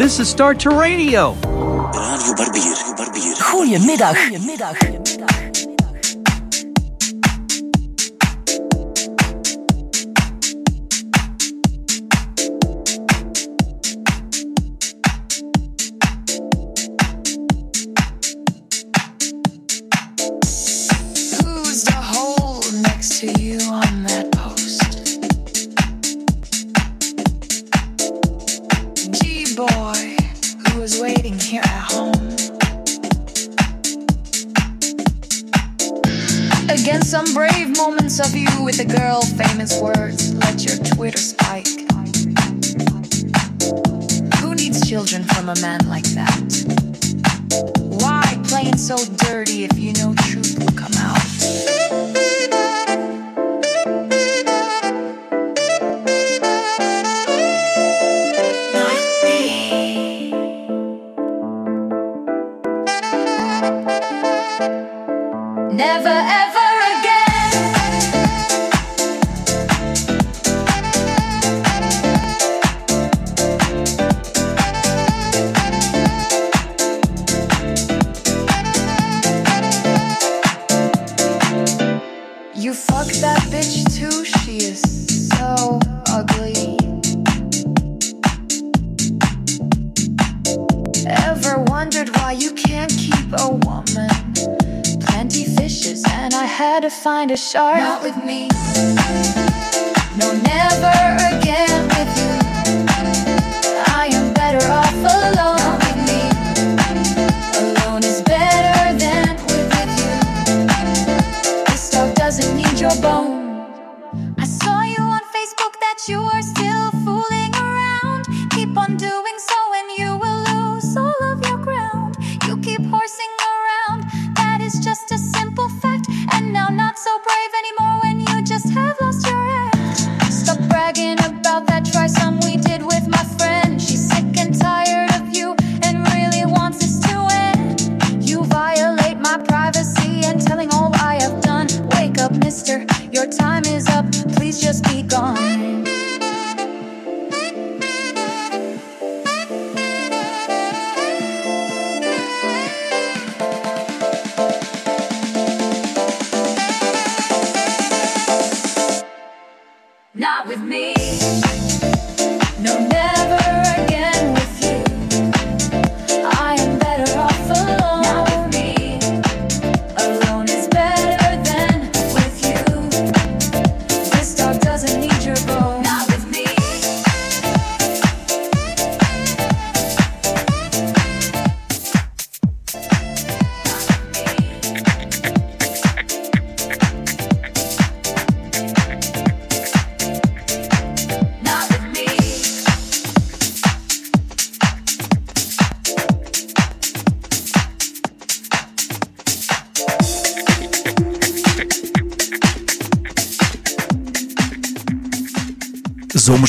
This is Start to Radio. Radio Barbier. Barbier. Goedemiddag. Goedemiddag.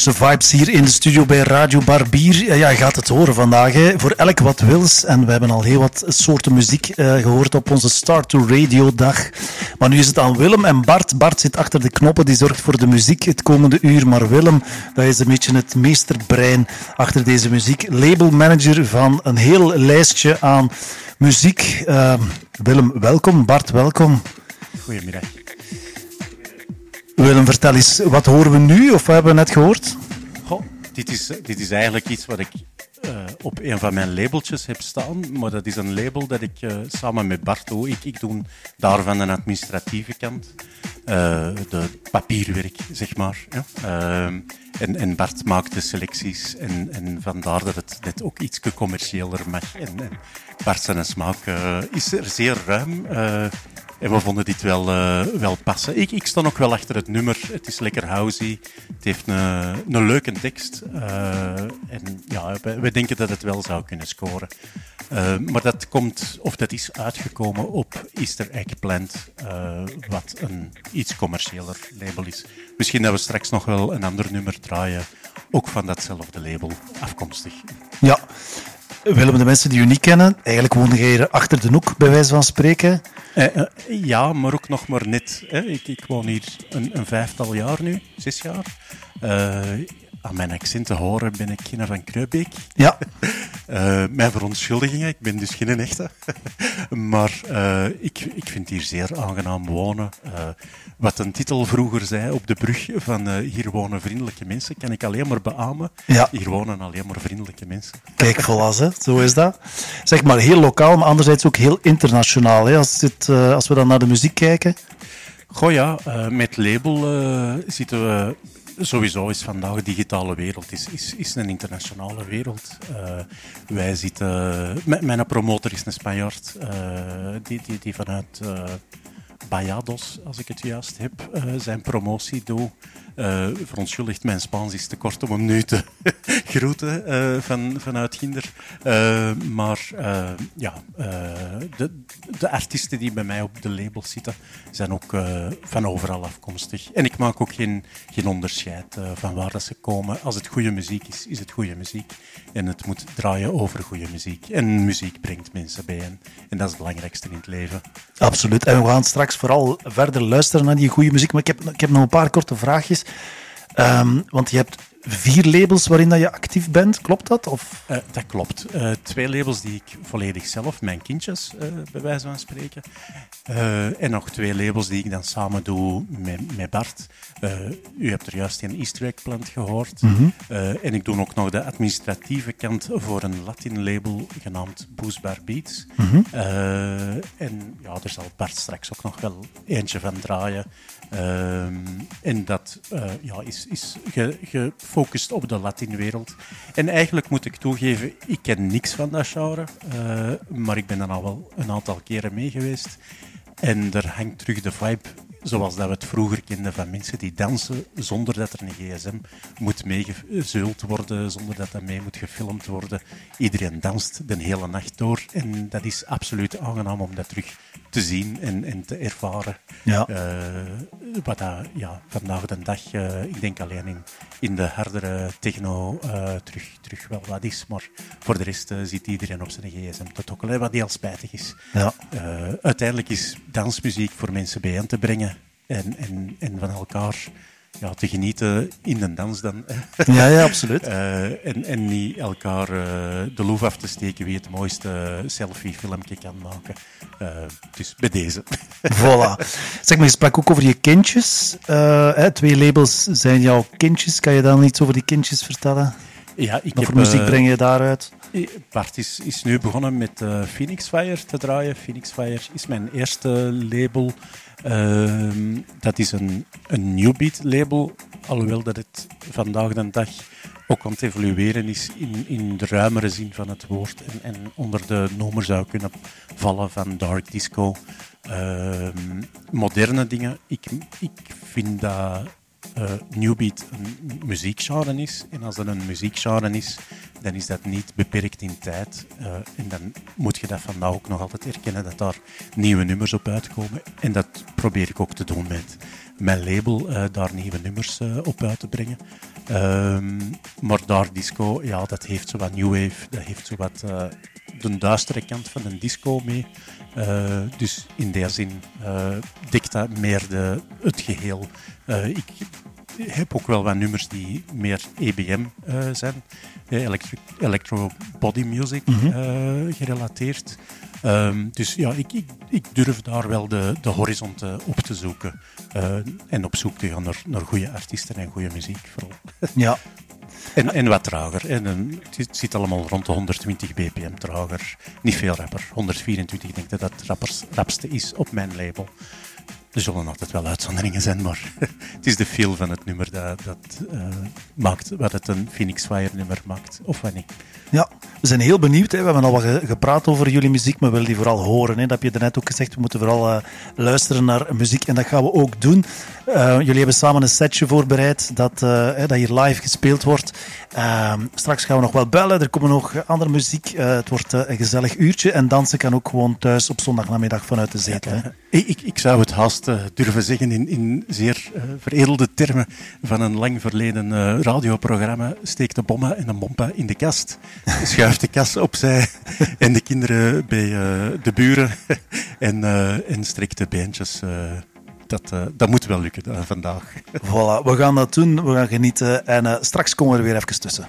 Zomerse vibes hier in de studio bij Radio Barbier. Ja, ja, je gaat het horen vandaag. Hè. Voor elk wat wils. En we hebben al heel wat soorten muziek eh, gehoord op onze Start to Radio dag. Maar nu is het aan Willem en Bart. Bart zit achter de knoppen, die zorgt voor de muziek het komende uur. Maar Willem, dat is een beetje het meesterbrein achter deze muziek. Labelmanager van een heel lijstje aan muziek. Eh, Willem, welkom. Bart, welkom. Goedemiddag. Willem, vertel eens, wat horen we nu of wat hebben we net gehoord? Goh, dit, is, dit is eigenlijk iets wat ik eh, op een van mijn labeltjes heb staan. Maar dat is een label dat ik eh, samen met Bart doe. Ik, ik doe daarvan de administratieve kant. eh, de papierwerk, zeg maar. Ja. En, en Bart maakt de selecties. En, en vandaar dat het net ook iets commerciëler mag. En, en smaak eh, is er zeer ruim. En we vonden dit wel, eh, wel passen. Ik, ik sta ook wel achter het nummer. Het is lekker housey. Het heeft een, een leuke tekst. eh, en ja, we, denken dat het wel zou kunnen scoren. Eh, maar dat komt, of dat is uitgekomen op Easter Egg Plant, wat een iets commerciëler label is. Misschien dat we straks nog wel een ander nummer draaien, ook van datzelfde label afkomstig. Ja. Willem, de mensen die u niet kennen, eigenlijk woonde jij hier achter de hoek, bij wijze van spreken. Eh, eh, ja, maar ook nog maar net. Hè. Ik, ik woon hier een, een vijftal jaar nu, zes jaar. Eh, aan mijn accent te horen ben ik Gina van Kruibeek. Ja. Uh, mijn verontschuldigingen, ik ben dus geen echte. maar uh, ik, ik vind hier zeer aangenaam wonen. Uh, wat een titel vroeger zei op de brug van hier wonen vriendelijke mensen, kan ik alleen maar beamen. Ja. Hier wonen alleen maar vriendelijke mensen. Kijk, hè. zo is dat. Zeg maar heel lokaal, maar anderzijds ook heel internationaal. Hè. Als, dit, als we dan naar de muziek kijken. Goh ja, met label zitten we sowieso is vandaag de digitale wereld is, is, is een internationale wereld. Uh, wij zitten... Mijn promotor is een Spanjaard uh, die, die, die vanuit uh, Bayados, als ik het juist heb, zijn promotie doet. Uh, verontschuldigt, mijn Spaans is te kort om hem nu te groeten uh, van, vanuit Ginder. Uh, maar ja, de, de, artiesten die bij mij op de label zitten, zijn ook van overal afkomstig. En ik maak ook geen, geen onderscheid van waar dat ze komen. Als het goede muziek is, is het goede muziek. En het moet draaien over goede muziek. En muziek brengt mensen bijeen. En dat is het belangrijkste in het leven. Absoluut. En we gaan straks vooral verder luisteren naar die goede muziek. Maar ik heb, ik heb nog een paar korte vraagjes. Um, want je hebt vier labels waarin dat je actief bent, klopt dat? Of? Uh, dat klopt. Uh, twee labels die ik volledig zelf, mijn kindjes, uh, bij wijze van spreken. en nog twee labels die ik dan samen doe met, met Bart. u hebt er juist een Easter egg plant gehoord. Mm -hmm. en ik doe ook nog de administratieve kant voor een Latin label genaamd Boostbar Beats. Mm -hmm. en ja, er zal Bart straks ook nog wel eentje van draaien. Ehm, en dat ja, is, is ge, ge gefocust op de Latinwereld. En eigenlijk moet ik toegeven, ik ken niks van dat genre, uh, maar ik ben er al wel een aantal keren mee geweest. En er hangt terug de vibe zoals dat we het vroeger kenden van mensen die dansen zonder dat er een gsm moet meegezeuld worden, zonder dat dat mee moet gefilmd worden. Iedereen danst de hele nacht door en dat is absoluut aangenaam om dat terug te zien en, en te ervaren. Ja. Uh, wat dat, ja, vandaag de dag, uh, ik denk alleen in, in de hardere techno uh, terug, terug wel wat is, maar voor de rest zit iedereen op zijn gsm te tokkelen, wat heel spijtig is. Ja. uiteindelijk is dansmuziek voor mensen bijeen te brengen en, en, en van elkaar ja, te genieten in de dans dan. Ja, ja absoluut. uh, en, en niet elkaar uh, de loef af te steken wie het mooiste selfie-filmpje kan maken. Uh, dus bij deze. Voilà. Zeg maar, je sprak ook over je kindjes. Hè, twee labels zijn jouw kindjes. Kan je dan iets over die kindjes vertellen? Ja, ik Wat heb, voor muziek breng je daaruit? Bart is, is nu begonnen met Phoenix Fire te draaien. Phoenix Fire is mijn eerste label. Uh, dat is een, een new beat label, alhoewel dat het vandaag de dag ook aan het evolueren is in, in de ruimere zin van het woord en, en onder de noemer zou kunnen vallen van dark disco. Uh, moderne dingen. Ik, ik vind dat uh, Newbeat een muziekgenre is. En als dat een muziekgenre is, dan is dat niet beperkt in tijd. Uh, en dan moet je dat vandaag ook nog altijd erkennen dat daar nieuwe nummers op uitkomen. En dat probeer ik ook te doen met mijn label, uh, daar nieuwe nummers op uit te brengen. Ehm, maar daar disco, ja, dat heeft zo wat new wave, dat heeft zo wat de duistere kant van een disco mee. dus in die zin dekt dat meer de, het geheel. Ik heb ook wel wat nummers die meer EBM uh, zijn, electric, electro body music Mhm. gerelateerd. Um, dus ja, ik, ik, ik, durf daar wel de, de horizon te, op te zoeken uh, en op zoek te gaan naar, naar goede artiesten en goede muziek vooral. Ja. En, en wat trager. En een, het zit allemaal rond de 120 bpm trager. Niet veel rapper. 124 ik denk dat dat rappers, rapste is op mijn label. Er zullen altijd wel uitzonderingen zijn, maar het is de feel van het nummer dat, dat uh, maakt wat het een Phoenix Fire nummer maakt, of wat niet. Ja, we zijn heel benieuwd. Hè. We hebben al wat gepraat over jullie muziek, maar we willen die vooral horen. Hè. Dat heb je net ook gezegd. We moeten vooral uh, luisteren naar muziek en dat gaan we ook doen. Uh, jullie hebben samen een setje voorbereid dat, dat hier live gespeeld wordt. Ehm, straks gaan we nog wel bellen. Er komen nog andere muziek. het wordt een gezellig uurtje en dansen kan ook gewoon thuis op zondagnamiddag vanuit de zetel. Hè. Ik, ik zou het haast durven zeggen in, in zeer veredelde termen van een lang verleden radioprogramma. Steek de bomma en een bompa in de kast schuift de kas opzij en de kinderen bij de buren en, en strikt de beentjes dat, uh, dat moet wel lukken uh, vandaag. Voilà, we gaan dat doen, we gaan genieten en uh, straks komen we er weer even tussen.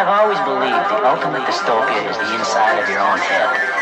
I've always believed the ultimate dystopia is the inside of your own head.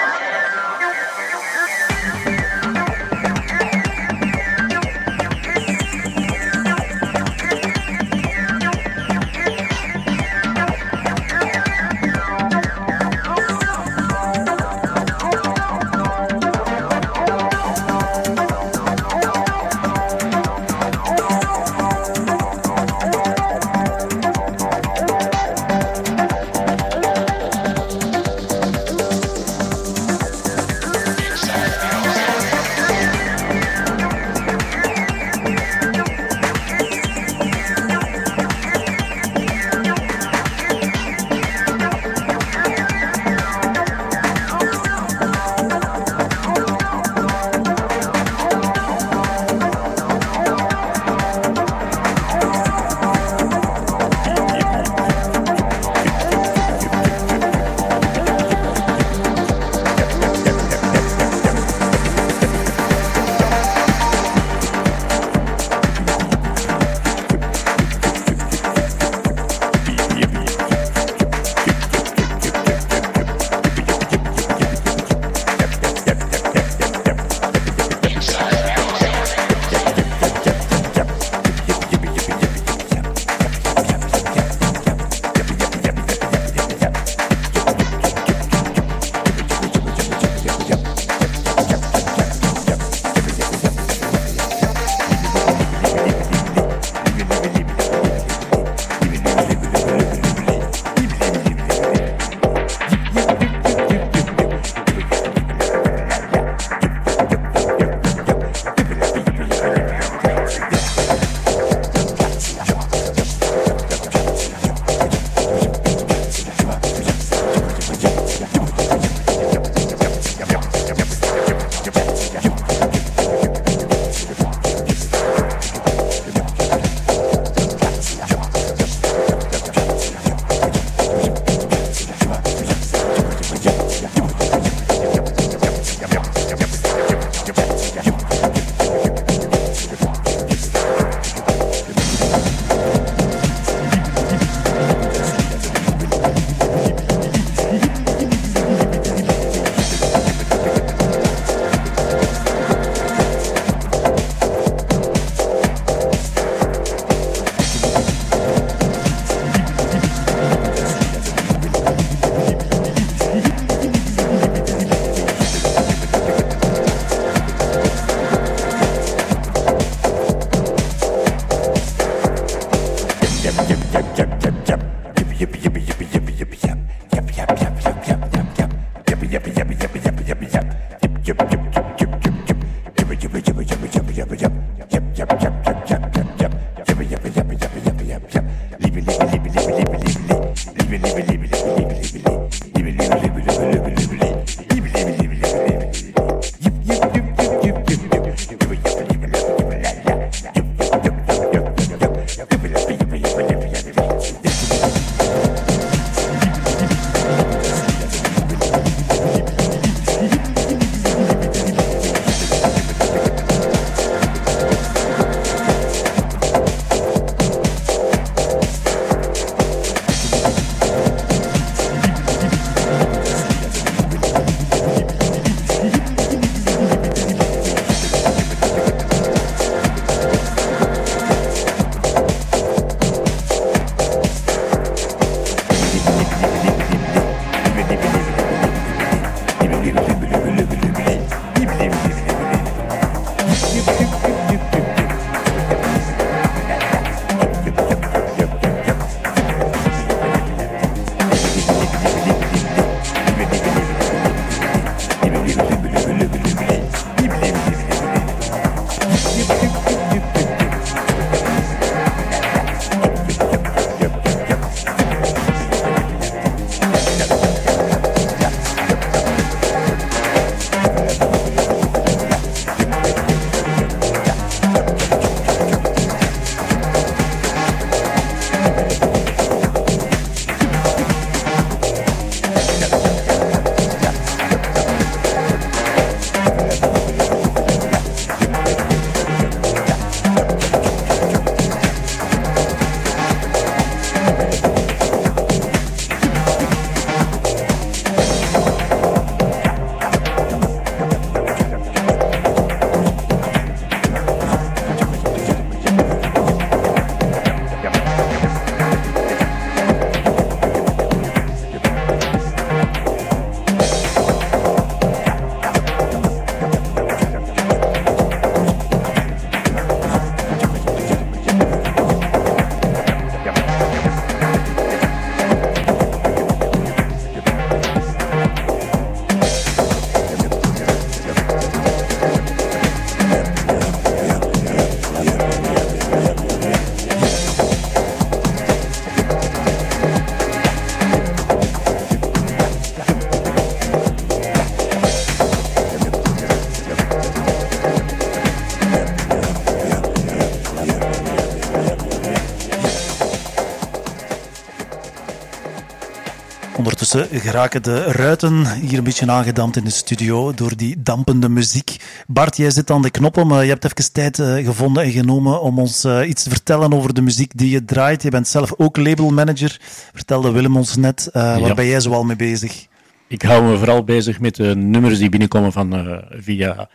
Ondertussen geraken de ruiten hier een beetje aangedampt in de studio door die dampende muziek. Bart, jij zit aan de knoppen, maar je hebt even tijd uh, gevonden en genomen om ons uh, iets te vertellen over de muziek die je draait. Je bent zelf ook labelmanager, vertelde Willem ons net. Uh, waar ja. ben jij zoal mee bezig? Ik hou me vooral bezig met de nummers die binnenkomen van, via,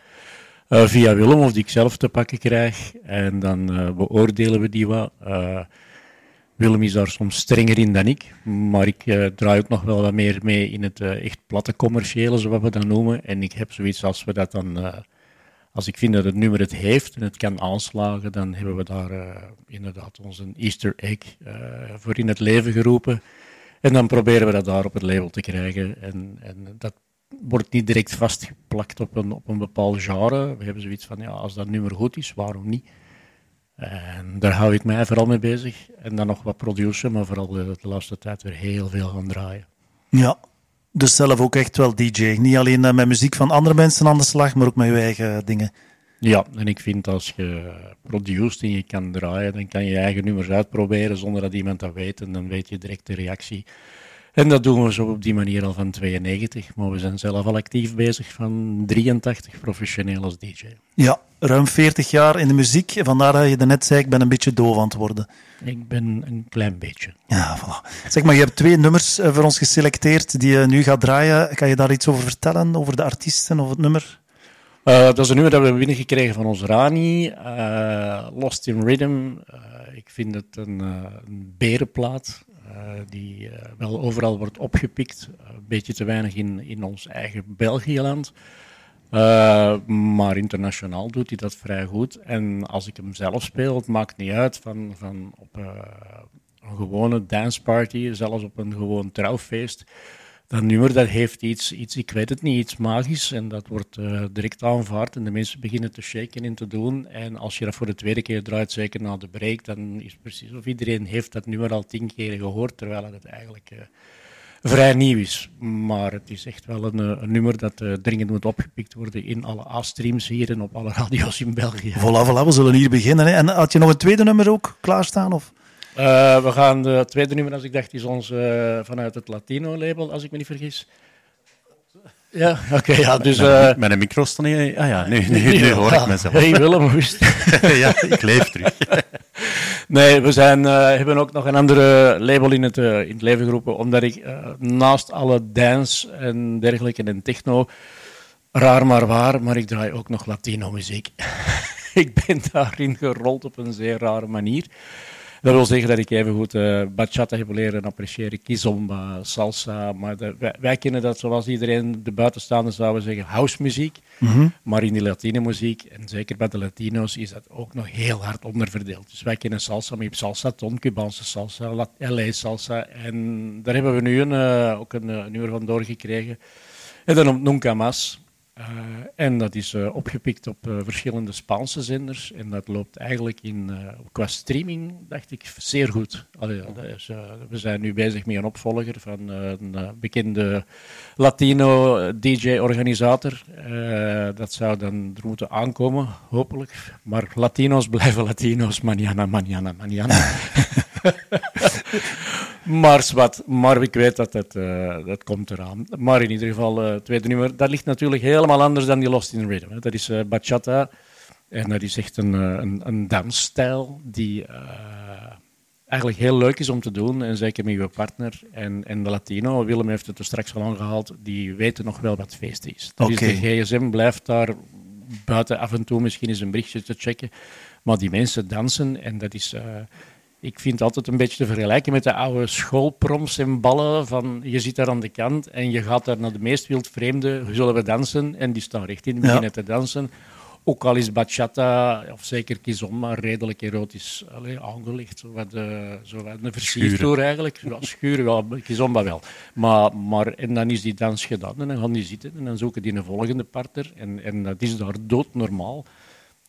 via Willem of die ik zelf te pakken krijg. En dan beoordelen we die wat. Willem is daar soms strenger in dan ik, maar ik uh, draai ook nog wel wat meer mee in het uh, echt platte commerciële, zoals we dat noemen. En ik heb zoiets als we dat dan, uh, als ik vind dat het nummer het heeft en het kan aanslagen, dan hebben we daar inderdaad onze Easter egg voor in het leven geroepen. En dan proberen we dat daar op het label te krijgen. En, en dat wordt niet direct vastgeplakt op een, op een bepaald genre. We hebben zoiets van, ja, als dat nummer goed is, waarom niet? En daar hou ik mij vooral mee bezig. En dan nog wat produceren, maar vooral de, de laatste tijd weer heel veel gaan draaien. Ja, dus zelf ook echt wel DJ. Niet alleen eh, met muziek van andere mensen aan de slag, maar ook met je eigen dingen. Ja, en ik vind als je produceert en je kan draaien, dan kan je je eigen nummers uitproberen zonder dat iemand dat weet. En dan weet je direct de reactie. En dat doen we zo op die manier al van 92, maar we zijn zelf al actief bezig van 83 professioneel als DJ. Ja, ruim 40 jaar in de muziek. Vandaar dat je net zei, ik ben een beetje doof aan het worden. Ik ben een klein beetje. Ja, voilà. Zeg maar, je hebt twee nummers eh, voor ons geselecteerd die je nu gaat draaien. Kan je daar iets over vertellen, over de artiesten of het nummer? Uh, dat is een nummer dat we hebben binnengekregen van ons Rani, uh, Lost in Rhythm. ik vind het een, een berenplaat. Eh, die eh, wel overal wordt opgepikt. Eh, een beetje te weinig in, in ons eigen Belgiëland. Uh, maar internationaal doet hij dat vrij goed. En als ik hem zelf speel, het maakt niet uit van, van op een gewone danceparty, zelfs op een gewoon trouwfeest dat nummer dat heeft iets, iets, ik weet het niet, iets magisch. En dat wordt uh, direct aanvaard en de mensen beginnen te shaken en te doen. En als je dat voor de tweede keer draait, zeker na de break, dan is precies of iedereen heeft dat nummer al tien keer gehoord, terwijl het eigenlijk uh, vrij nieuw is. Maar het is echt wel een, eh, nummer dat dringend moet opgepikt worden in alle A-streams hier en op alle radio's in België. Voilà, voilà, we zullen hier beginnen. Hè. En had je nog een tweede nummer ook klaarstaan? Of? Uh, we gaan de tweede nummer, als ik dacht, is ons uh, vanuit het Latino-label, als ik me niet vergis. Ja, oké, okay, ja, dus... Uh, met een micro staan hier. Ah ja, nu, nu, nu hoor ik mezelf. Hey Willem, hoe is ja, ik leef terug. nee, we zijn, hebben ook nog een andere label in het, in het leven geroepen, omdat ik naast alle dance en dergelijke en techno, raar maar waar, maar ik draai ook nog Latino-muziek. ik ben daarin gerold op een zeer rare manier. Dat wil zeggen dat ik even goed uh, bachata heb leren appreciëren, kizomba, salsa. Maar wij, kennen dat zoals iedereen, de buitenstaanders zouden zeggen, house muziek. Mhm. Maar in die Latine muziek, en zeker bij de Latino's, is dat ook nog heel hard onderverdeeld. Dus wij kennen salsa, maar je hebt salsa, ton, Cubaanse salsa, LA salsa. En daar hebben we nu een, uh, ook een, een uur van doorgekregen. En dan op Nunca Mas. Uh, en dat is uh, opgepikt op uh, verschillende Spaanse zenders. En dat loopt eigenlijk in, qua streaming, dacht ik, zeer goed. Is, we zijn nu bezig met een opvolger van een bekende Latino-DJ-organisator. dat zou dan er moeten aankomen, hopelijk. Maar Latino's blijven Latino's, manana, manana, manana. maar, wat, maar ik weet dat het, uh, dat komt eraan. Maar in ieder geval, het uh, tweede nummer, dat ligt natuurlijk helemaal anders dan die Lost in Rhythm. Hè. Dat is uh, bachata. En dat is echt een, een, een dansstijl die eigenlijk heel leuk is om te doen. En zeker met je partner. En, en de Latino, Willem heeft het er straks al aangehaald, die weten nog wel wat feest is. Dus okay. de gsm blijft daar buiten af en toe misschien eens een berichtje te checken. Maar die mensen dansen en dat is ik vind het altijd een beetje te vergelijken met de oude schoolproms en ballen. Van, je zit daar aan de kant en je gaat daar naar de meest wildvreemde, zullen we dansen? En die staan recht in, beginnen te dansen. Ook al is bachata, of zeker kizomba, redelijk erotisch allez, aangelegd. Zo wat, uh, zo wat een versiertoer eigenlijk. Ja, schuren, ja, kizomba wel. Maar, maar, en dan is die dans gedaan en dan gaan die zitten en dan zoeken die een volgende partner. En, en dat is daar doodnormaal.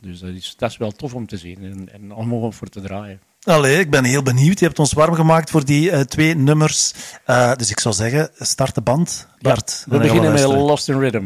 Dus dat is, dat is wel tof om te zien en, en om voor te draaien. Allee, ik ben heel benieuwd. Je hebt ons warm gemaakt voor die uh, twee nummers. Uh, dus ik zou zeggen, start de band. Bart, ja, we beginnen met Lost in Rhythm.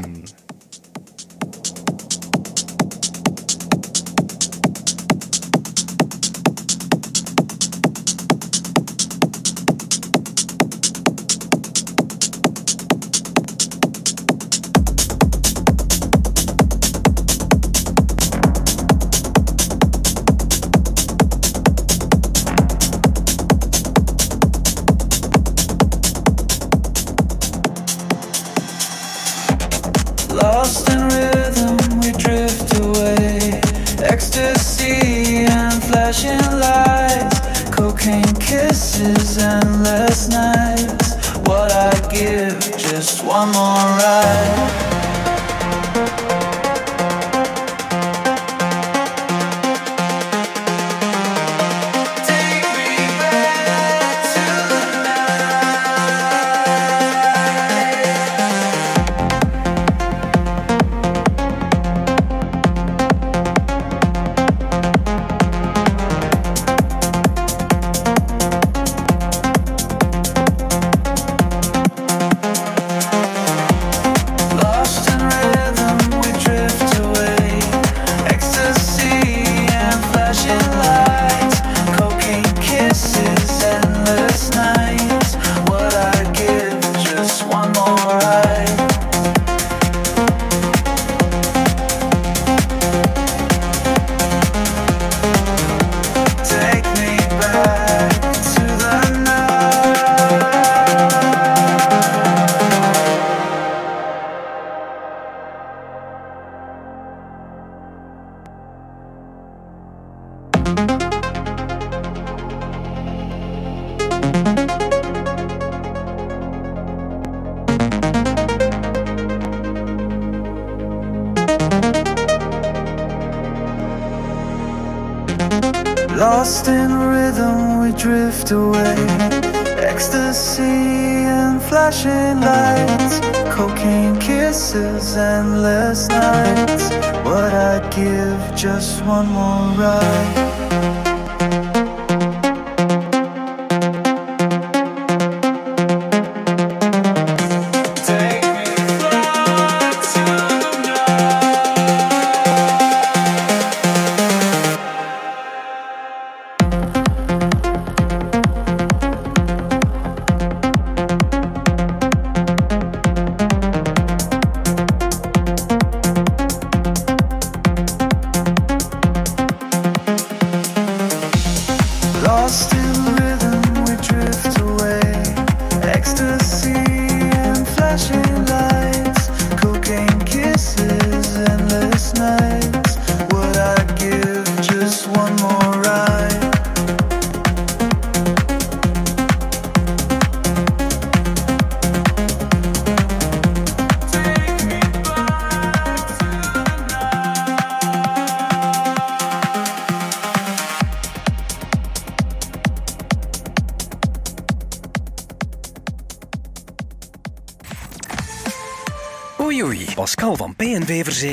Lost in rhythm, we drift away. Ecstasy and flashing lights, cocaine kisses, endless nights. What I'd give just one more ride.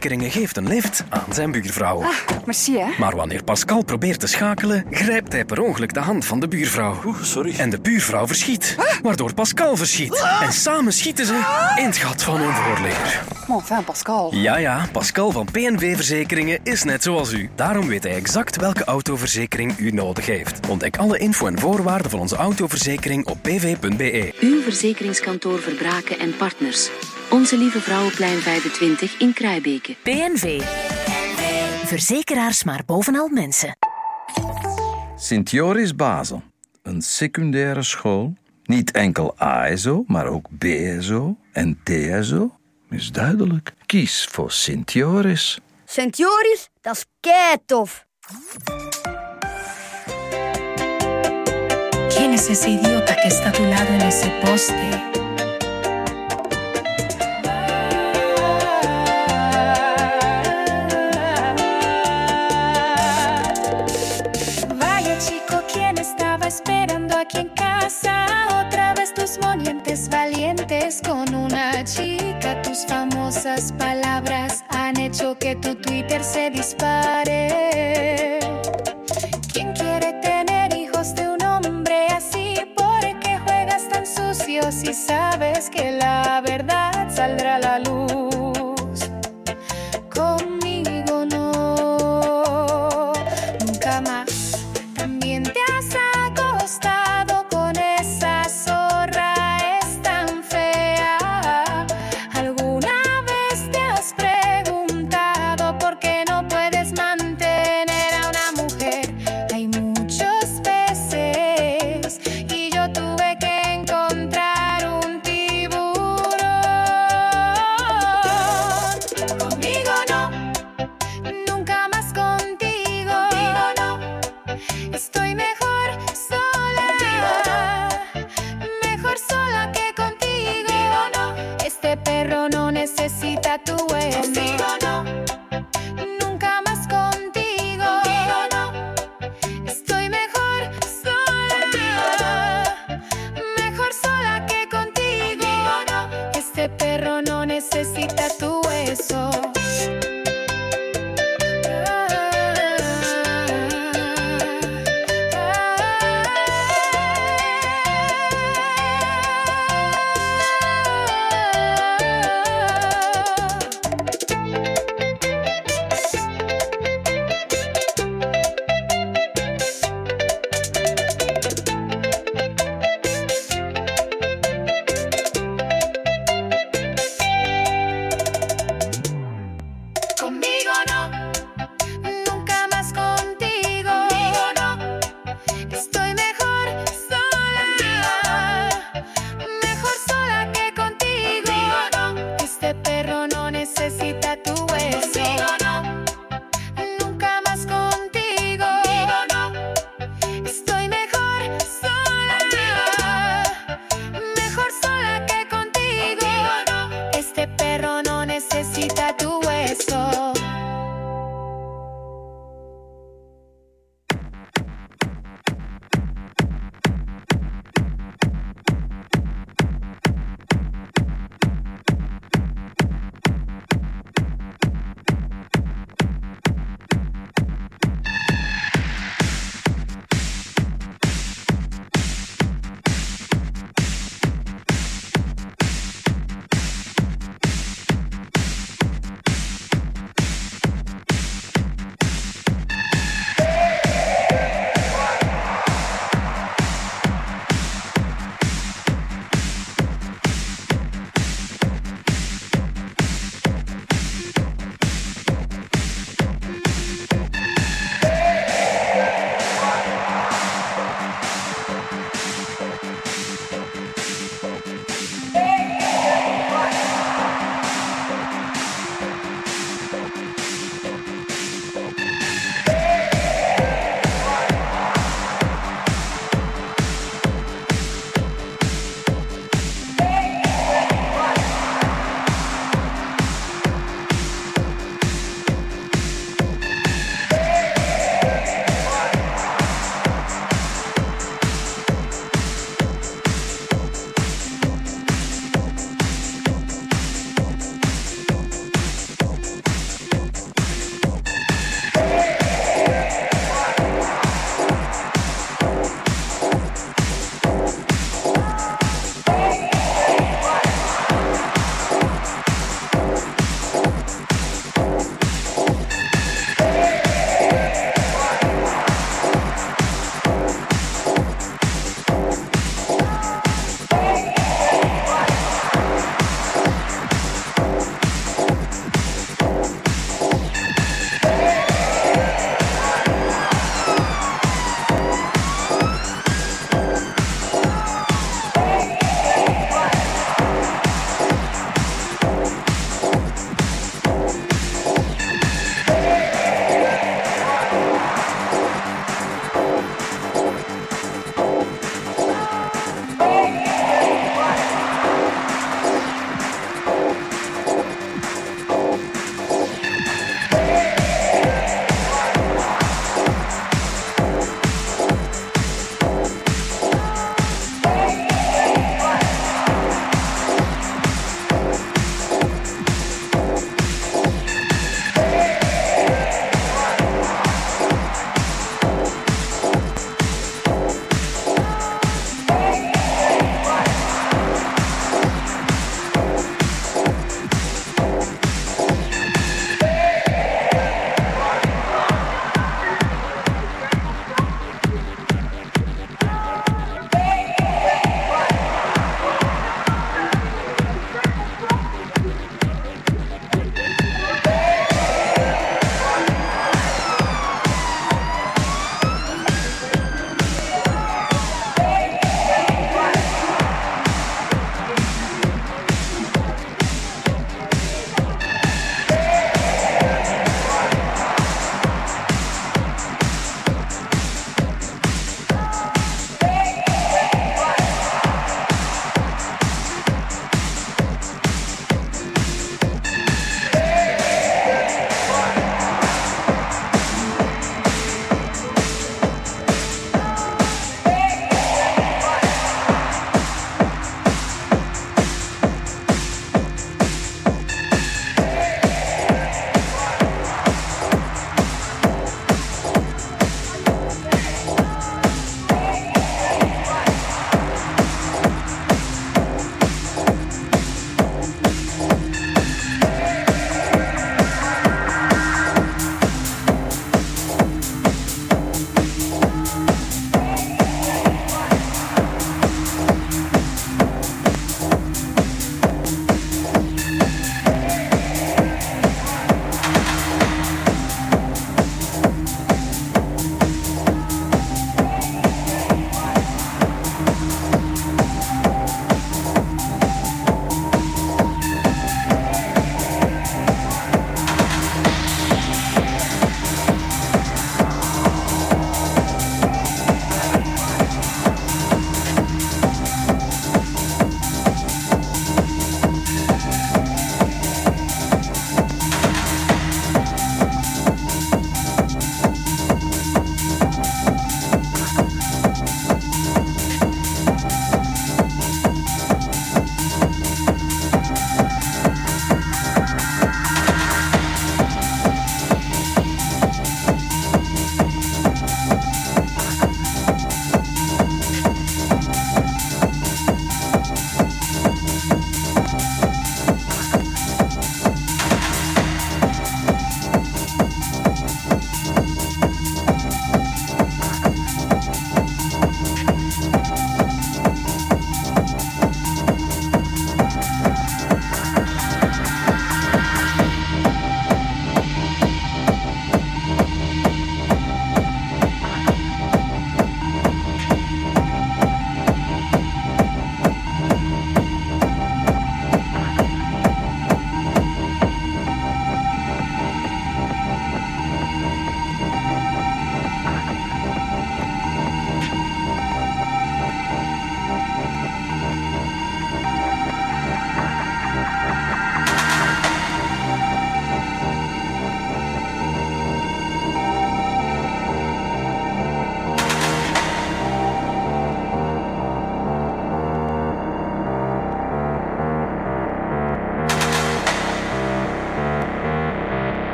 Verzekeringen geeft een lift aan zijn buurvrouw. Merci, hè? Maar wanneer Pascal probeert te schakelen, grijpt hij per ongeluk de hand van de buurvrouw. sorry. En de buurvrouw verschiet, waardoor Pascal verschiet. En samen schieten ze in het gat van hun voorligger. Maar enfin, Pascal. Ja, ja, Pascal van PNV Verzekeringen is net zoals u. Daarom weet hij exact welke autoverzekering u nodig heeft. Ontdek alle info en voorwaarden van onze autoverzekering op pv.be. Uw verzekeringskantoor Verbraken en Partners. Onze Lieve Vrouwenplein 25 in Kruibeke. PNV. Verzekeraars maar bovenal mensen. Sint-Joris Basel, een secundaire school. Niet enkel ASO, maar ook BSO en TSO. Is duidelijk. Kies voor Sint-Joris. Sint Joris, dat is keitof. ¿Quién es ese idiota que está a tu lado en ese poste? Famosas palabras han hecho que tu Twitter se dispare. ¿Quién quiere tener hijos de un hombre así? ¿Por qué juegas tan sucio si sabes que la verdad saldrá a la luz? that the way I feel.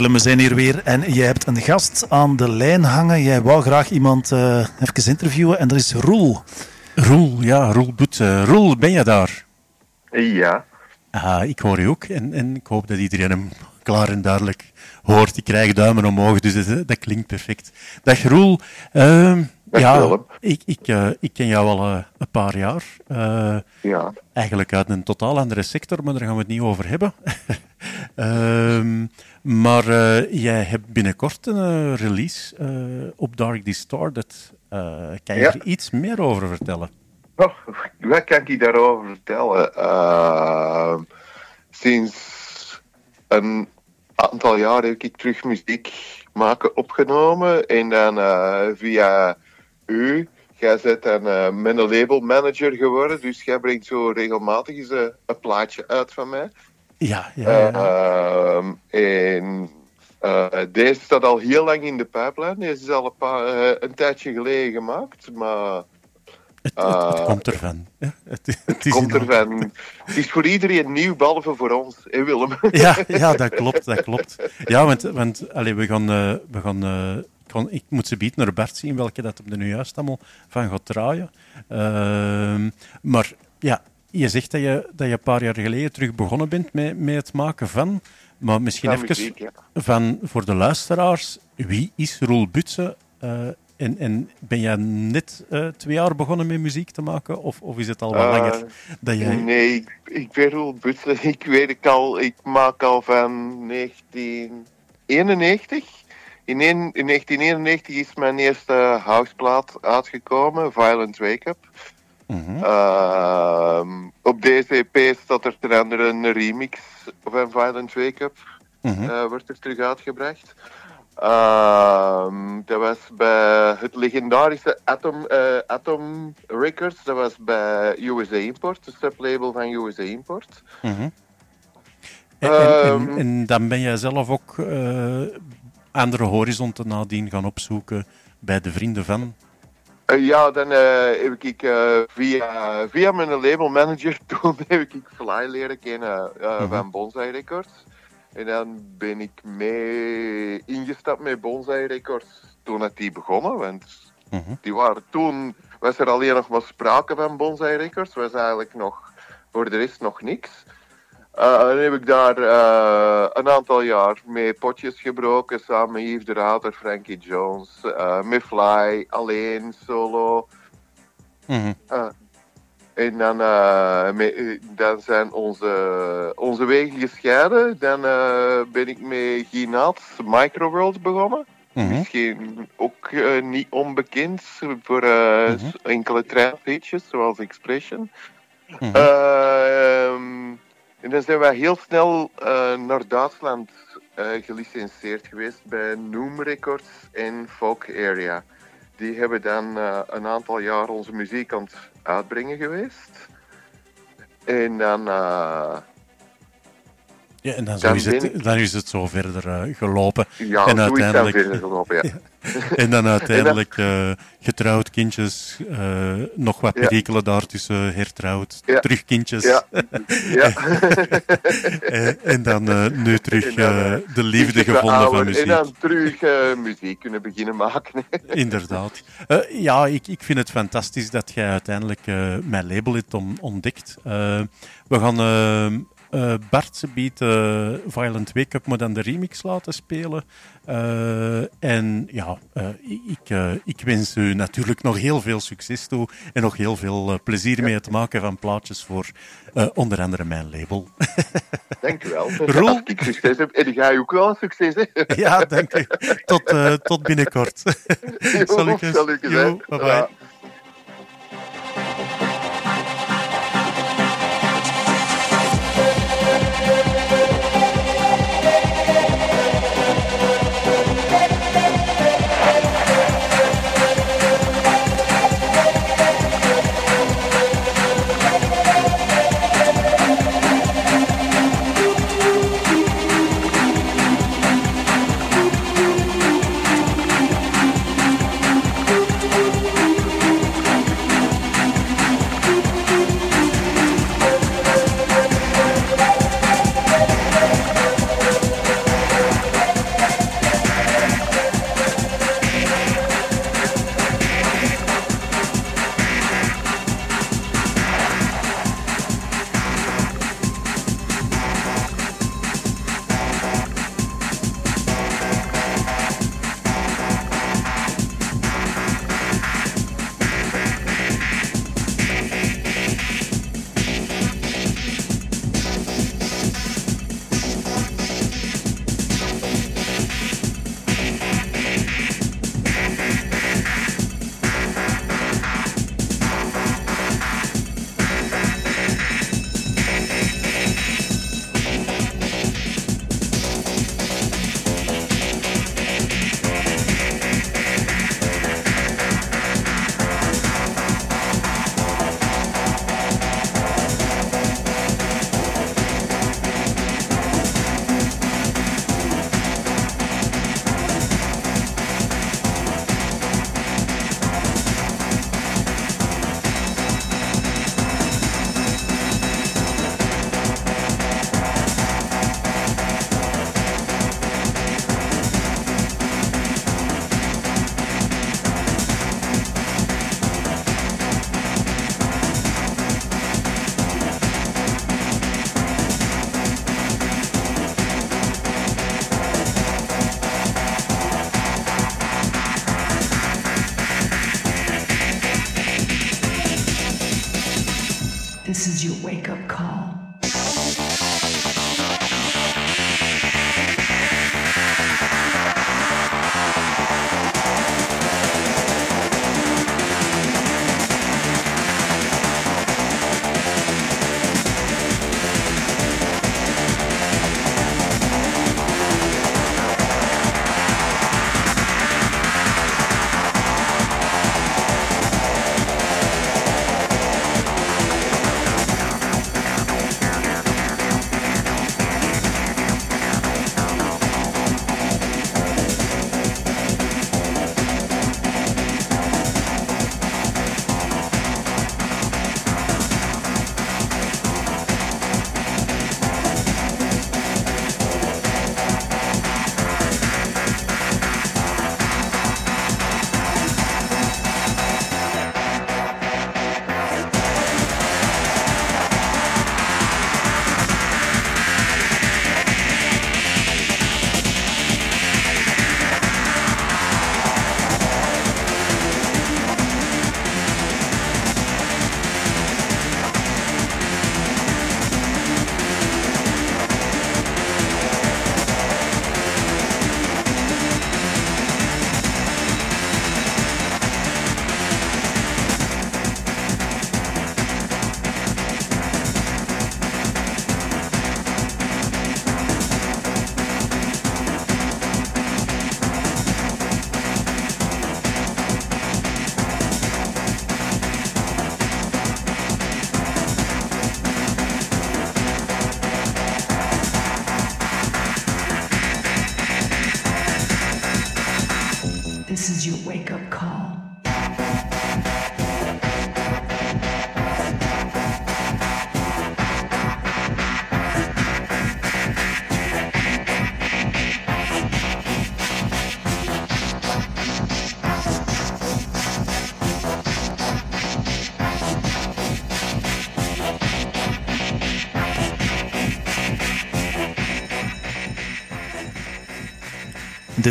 Willem, we zijn hier weer en jij hebt een gast aan de lijn hangen. Jij wou graag iemand uh, even interviewen en dat is Roel. Roel, ja, Roel Boet. Uh, Roel, ben je daar? Ja. Ah, ik hoor je ook en, en ik hoop dat iedereen hem klaar en duidelijk hoort. Ik krijg duimen omhoog, dus dat, dat klinkt perfect. Dag Roel. Uh, ja, ik, ik, uh, ik ken jou al uh, een paar jaar. Uh, ja. Eigenlijk uit een totaal andere sector, maar daar gaan we het niet over hebben. Maar jij hebt binnenkort een release op Dark Distorted. kan je er iets meer over vertellen? Oh, wat kan ik daarover vertellen? Sinds een aantal jaar heb ik terug muziek maken opgenomen. En dan via u. Jij bent een uh, mijn label manager geworden, dus jij brengt zo regelmatig eens, uh, een plaatje uit van mij. Ja, ja. ja. Uh, en deze staat al heel lang in de pijplijn. Deze is al een, paar, een tijdje geleden gemaakt, maar. Het, het, het komt ervan. Ja, het, het is komt ervan. Het is voor iedereen nieuw, behalve voor ons, hè Willem? Ja, ja dat klopt, dat klopt. Ja, want, want allez, we gaan, we gaan ik moet ze bieden naar Bert zien welke dat op de nu juist allemaal van gaat draaien. Uh, maar ja, je zegt dat je, dat je een paar jaar geleden terug begonnen bent met, met het maken van. Maar misschien even muziek, ja. van voor de luisteraars, wie is Roel Butsen? Uh, en, en, ben jij net uh, twee jaar begonnen met muziek te maken? Of, of is het al wat langer dat jij... Nee, ik, ik ben Roel Butsen. Ik weet ik al, ik maak al van 1991. In, in 1991 is mijn eerste houseplaat uitgekomen, Violent Wake Up. Mm uh, op deze EP staat er ten andere een remix van Violent Wake Up. Mm -hmm. uh, wordt er terug uitgebracht. Uh, dat was bij het legendarische Atom, uh, Atom Records. Dat was bij USA Import, de sublabel van USA Import. Mm -hmm. en, en, en, en, dan ben jij zelf ook uh, andere horizonten nadien gaan opzoeken bij de vrienden van? Uh, ja, dan uh, heb ik uh, via, via mijn label manager toen heb ik Fly leren kennen -huh. van Bonsai Records. En dan ben ik mee ingestapt met Bonsai Records toen het die begonnen. Want -huh. die waren toen, was er alleen nog maar sprake van Bonsai Records. Was eigenlijk nog voor de rest nog niks. Uh, dan heb ik daar uh, een aantal jaar mee potjes gebroken, samen met Yves de Rater, Frankie Jones, uh, met Fly, alleen, solo. Mm -hmm. en dan, mee, dan zijn onze, onze wegen gescheiden. Dan ben ik met Ginaat Microworld begonnen. Mm -hmm. Misschien ook niet onbekend voor mm -hmm. enkele treinfeetjes, zoals Expression. Mhm. Ehm, en dan zijn wij heel snel uh, naar Duitsland uh, gelicenseerd geweest bij Noom Records en Folk Area. Die hebben dan uh, een aantal jaar onze muziek aan het uitbrengen geweest. En dan. Ja, en dan, dan, is het, dan, is het, zo verder uh, gelopen. Ja, en uiteindelijk, verder gelopen, ja. en dan uiteindelijk uh, getrouwd, kindjes, uh, nog wat perikelen daartussen, hertrouwd, terug kindjes. Ja. en, en, dan nu terug dan, de liefde gevonden van muziek. En dan terug muziek kunnen beginnen maken. Inderdaad. ja, ik, ik vind het fantastisch dat jij uiteindelijk mijn label hebt om, ontdekt. we gaan uh, Bart biedt uh, Violent Wake Up, maar dan de remix laten spelen. Uh, en ja, ik, ik wens u natuurlijk nog heel veel succes toe en nog heel veel plezier ja. mee het maken van plaatjes voor onder andere mijn label. Dank u wel. Roel... Als ik succes heb, en ga je ook wel succes hè? ja, dank u. Tot, tot binnenkort. Salutjes. Bye bye. Ja.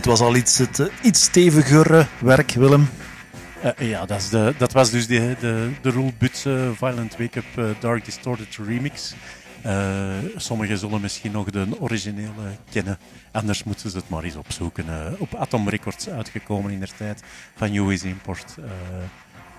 Was al iets, het, eh, iets steviger werk, Willem. Eh, ja, dat, is de, dat was dus de, de, de Roel Butse Violent Wake Up eh, Dark Distorted remix. Eh, sommigen zullen misschien nog de originele kennen. Anders moeten ze het maar eens opzoeken. Eh, op Atom Records uitgekomen in der tijd van US Import.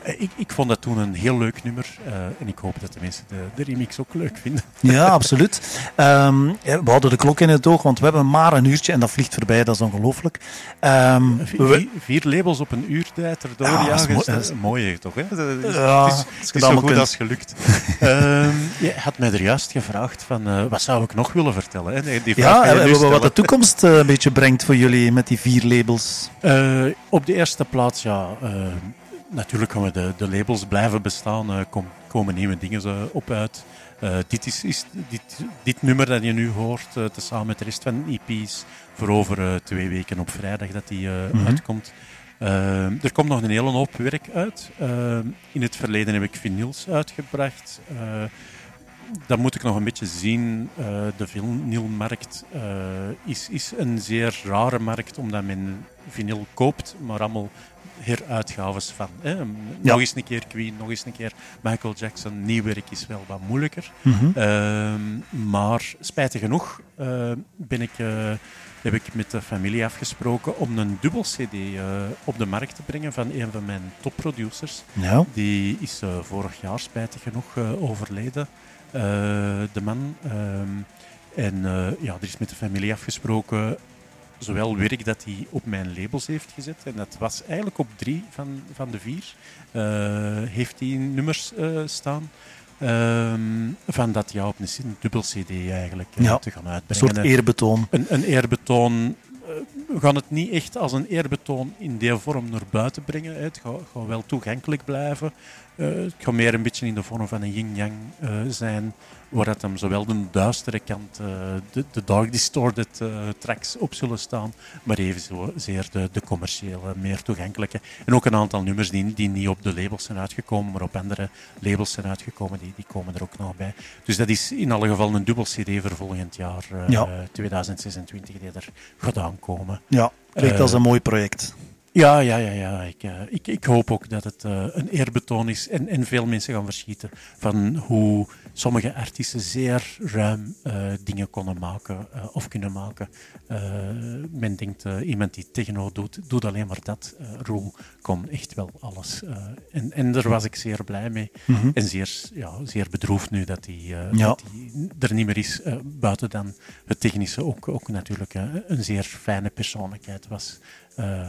Eh, ik, ik vond dat toen een heel leuk nummer. eh, en ik hoop dat de mensen de, de remix ook leuk vinden. Ja, absoluut. Ehm, we hadden de klok in het oog, want we hebben maar een uurtje en dat vliegt voorbij, dat is ongelooflijk. Ehm, Vier, we- vier labels op een uurtijd erdoor Ja, dat is mooi. is dat is mooi, toch? Hè? Dat is- Ja, het is, het is zo goed als gelukt. Ehm, je had mij er juist gevraagd van eh, wat zou ik nog willen vertellen? Hè? Die- ja, en wat de toekomst een beetje brengt voor jullie met die vier labels. Op de eerste plaats, ja, natuurlijk gaan we de, de labels blijven bestaan. Er kom, komen nieuwe dingen eh, op uit. Eh, dit, is, is, dit, dit nummer dat je nu hoort, eh, tezamen met de rest van de EP's, voor over eh, twee weken op vrijdag dat die eh, Mhm. uitkomt. Eh, er komt nog een hele hoop werk uit. Eh, in het verleden heb ik vinyls uitgebracht. Eh, dat moet ik nog een beetje zien. Eh, de vinylmarkt eh, is, is een zeer rare markt, omdat men vinyl koopt, maar allemaal heruitgaves van. Hè. Nog eens een keer Queen, nog eens een keer Michael Jackson. Nieuw werk is wel wat moeilijker. Mhm. Ehm, maar spijtig genoeg eh, ben ik, eh, heb ik met de familie afgesproken om een dubbel CD eh, op de markt te brengen van een van mijn topproducers. Ja. Die is vorig jaar spijtig genoeg overleden, de man. Ehm, en ja, er is met de familie afgesproken zowel werk dat hij op mijn labels heeft gezet, en dat was eigenlijk op drie van, van de vier, eh, heeft hij nummers eh, staan. Ehm, van dat ja, op een, een dubbel CD eigenlijk eh, Ja, te gaan een uitbrengen. soort eerbetoon. Een, een eerbetoon. We gaan het niet echt als een eerbetoon in die vorm naar buiten brengen. hè. Het gaat, gaat wel toegankelijk blijven. Het gaat meer een beetje in de vorm van een yin-yang zijn, waar dat hem zowel de duistere kant, eh, de, de dark distorted eh, tracks op zullen staan, maar evenzeer de, de commerciële, meer toegankelijke. En ook een aantal nummers die, die niet op de labels zijn uitgekomen, maar op andere labels zijn uitgekomen, die, die komen er ook nog bij. Dus dat is in alle geval een dubbel CD voor volgend jaar, eh, Ja. 2026, die er gaat aankomen. Ja, klinkt Eh, als een mooi project. Ja, ja, ja. ja. Ik, eh, ik, ik hoop ook dat het eh, een eerbetoon is en, en veel mensen gaan verschieten van hoe sommige artiesten zeer ruim eh, dingen konden maken of kunnen maken. Men denkt, iemand die techno doet, doet alleen maar dat. Roel kon echt wel alles. en, en daar was ik zeer blij mee. Mhm. En zeer, ja, zeer bedroefd nu dat hij Ja. er niet meer is. buiten dan het technische ook, ook natuurlijk een zeer fijne persoonlijkheid was. Eh,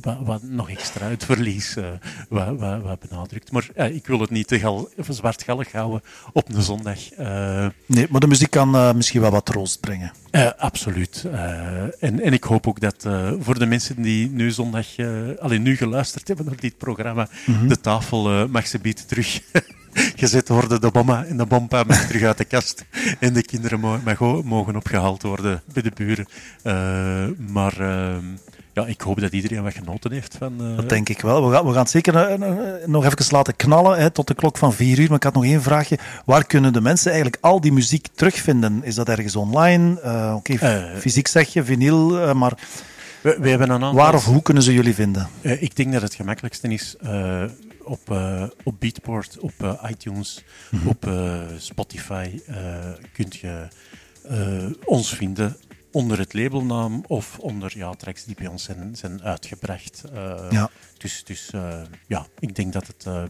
wat, wat nog extra het verlies eh, wat, wat, wat benadrukt. Maar ik wil het niet te gal, zwartgallig houden op een zondag. eh, Nee, maar de muziek kan misschien wel wat troost brengen. absoluut. En, en ik hoop ook dat voor de mensen die nu zondag, alleen nu geluisterd hebben naar dit programma, Mhm. de tafel mag ze biedt terug gezet worden, de bomma en de bompa mag terug uit de kast. En de kinderen mogen opgehaald worden bij de buren. Maar eh, ja, ik hoop dat iedereen wat genoten heeft van... eh, Dat denk ik wel. We gaan, we gaan het zeker eh, eh, nog even laten knallen hè, tot de klok van vier uur. Maar ik had nog één vraagje. Waar kunnen de mensen eigenlijk al die muziek terugvinden? Is dat ergens online? Oké, fysiek zeg je, vinyl, maar we, we hebben een aantal... waar of hoe kunnen ze jullie vinden? Ik denk dat het gemakkelijkste is op, eh, op Beatport, op iTunes, Mhm. op Spotify kunt je ons vinden onder het labelnaam of onder ja, tracks die bij ons zijn, zijn uitgebracht. Eh, Ja. Dus, dus eh, ja, ik denk dat het... eh,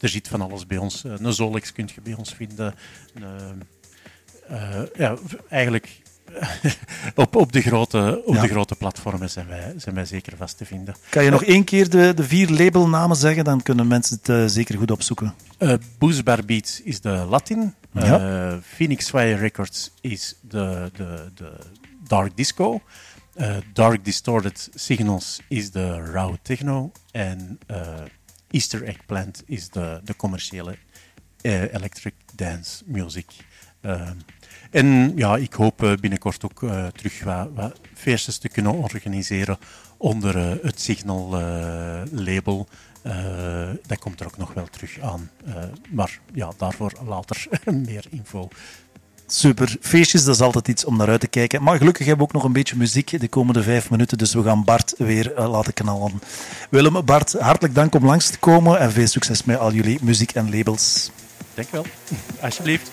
er zit van alles bij ons. Een Zolex kun je bij ons vinden. Ja, eigenlijk op, op, de, grote, op Ja. de grote platformen zijn wij, zijn wij zeker vast te vinden. Kan je nog één keer de, de vier labelnamen zeggen? Dan kunnen mensen het eh, zeker goed opzoeken. Uh, Boozbar Beats is de Latin. Ja. Uh, Phoenix Fire Records is de, de, de Dark Disco. Uh, Dark Distorted Signals is de Raw Techno. En Easter Egg Plant is de, de commerciële Electric Dance Music. En ja, ik hoop uh, binnenkort ook uh, terug wat, wat feestjes te kunnen organiseren onder uh, het Signal label. dat komt er ook nog wel terug aan. maar ja, daarvoor later meer info. Super. Feestjes, dat is altijd iets om naar uit te kijken. Maar gelukkig hebben we ook nog een beetje muziek de komende vijf minuten. Dus we gaan Bart weer uh, laten knallen. Willem, Bart, hartelijk dank om langs te komen. En veel succes met al jullie muziek en labels. Dank wel. Alsjeblieft.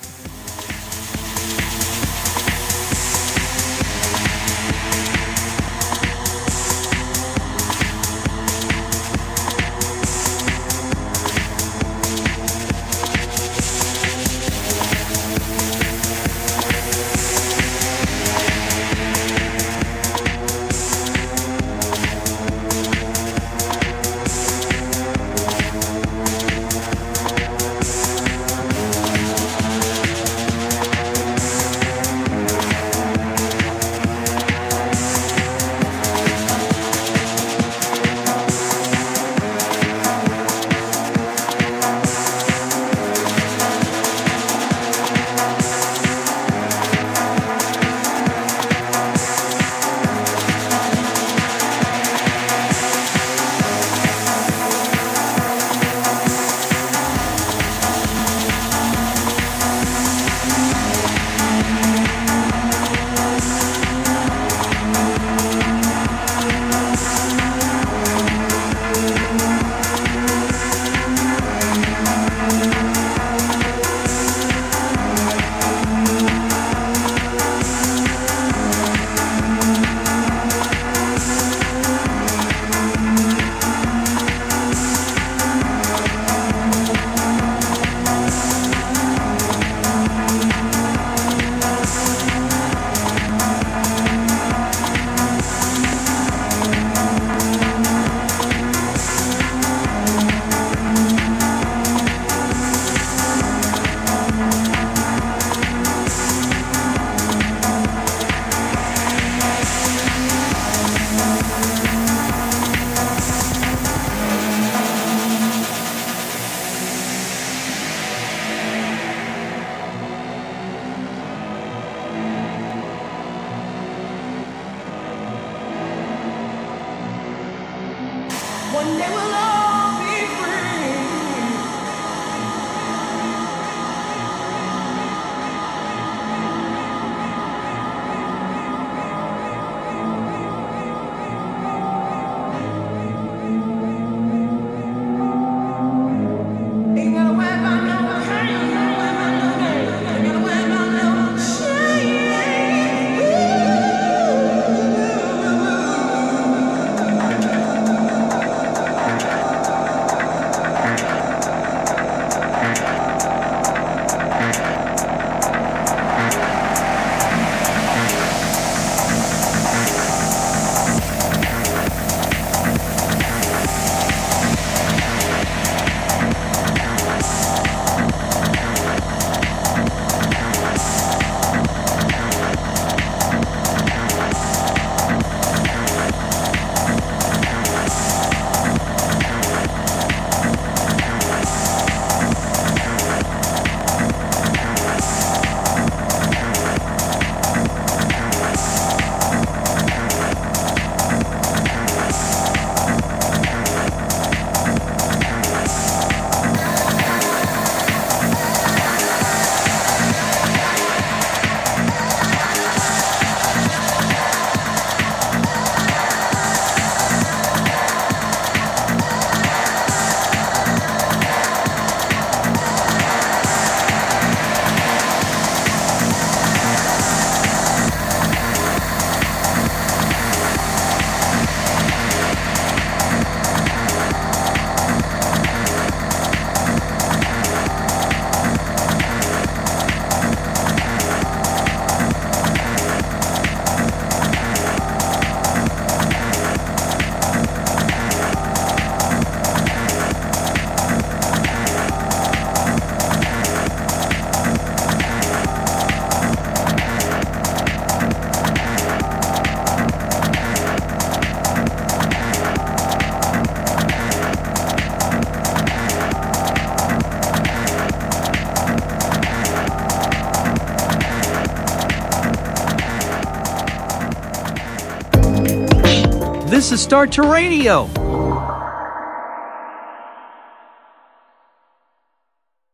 Start to Radio.